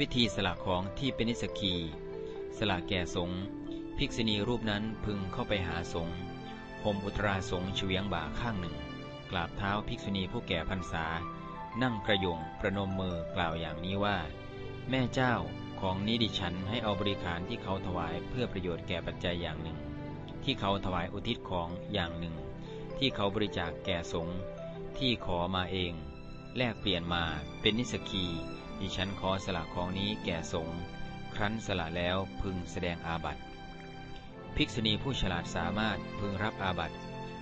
วิธีสละของที่เป็นนิสกี สละแก่สงภิกษุณีรูปนั้นพึงเข้าไปหาสงห่มอุตราสงเฉียงบ่าข้างหนึ่ง กราบเท้าภิกษุณีผู้แก่พรรษา นั่งกระยงประนมมือกล่าวอย่างนี้ว่า แม่เจ้าของนี้ดิฉันให้เอาบริการที่เขาถวายเพื่อประโยชน์แก่ปัจจัยอย่างหนึ่ง ที่เขาถวายอุทิศของอย่างหนึ่ง ที่เขาบริจาคแก่สงที่ขอมาเอง แลกเปลี่ยนมาเป็นนิสกี ดิฉันขอสละของนี้แก่สงฆ์ครั้นสละแล้วพึงแสดงอาบัติ ภิกษุณีผู้ฉลาดสามารถพึงรับอาบัติ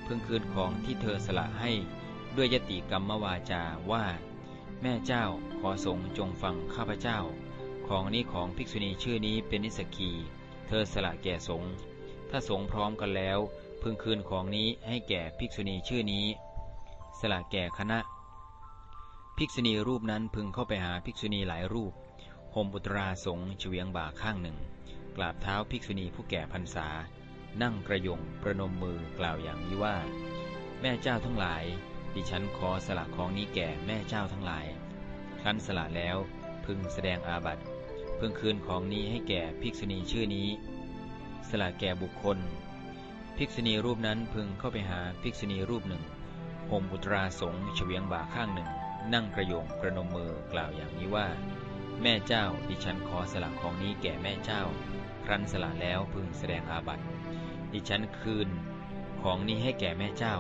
พึงคืนของที่เธอสละให้ด้วยยติกรรมวาจาว่า แม่เจ้าขอสงฆ์จงฟังข้าพเจ้า ของนี้ของภิกษุณีชื่อนี้เป็นนิสกี เธอสละแก่สงฆ์ถ้าสงฆ์พร้อมกันแล้ว พึงคืนของนี้ให้แก่ภิกษุณีชื่อนี้ สละแก่คณะ ภิกษุณีรูปนั้นพึงเข้าไปหาภิกษุณีหลายรูปห่มอุตราสงเฉียงบ่าข้างหนึ่ง กราบเท้าภิกษุณีผู้แก่พรรษา นั่งกระยงประนมมือกล่าวอย่างนี้ว่า แม่เจ้าทั้งหลาย ดิฉันขอสละของนี้แก่แม่เจ้าทั้งหลาย ครั้นสละแล้วพึงแสดงอาบัติพึงคืนของนี้ให้แก่ภิกษุณีชื่อนี้ สละแก่บุคคล ภิกษุณีรูปนั้นพึงเข้าไปหาภิกษุณีรูปหนึ่งห่มอุตราสงเฉียงบ่าข้างหนึ่ง นั่งกระโยงกระนมมือกล่าวอย่างนี้ว่า แม่เจ้าดิฉันขอสละของนี้แก่แม่เจ้า ครั้นสละแล้วพึงแสดงอาบัติ ดิฉันคืนของนี้ให้แก่แม่เจ้า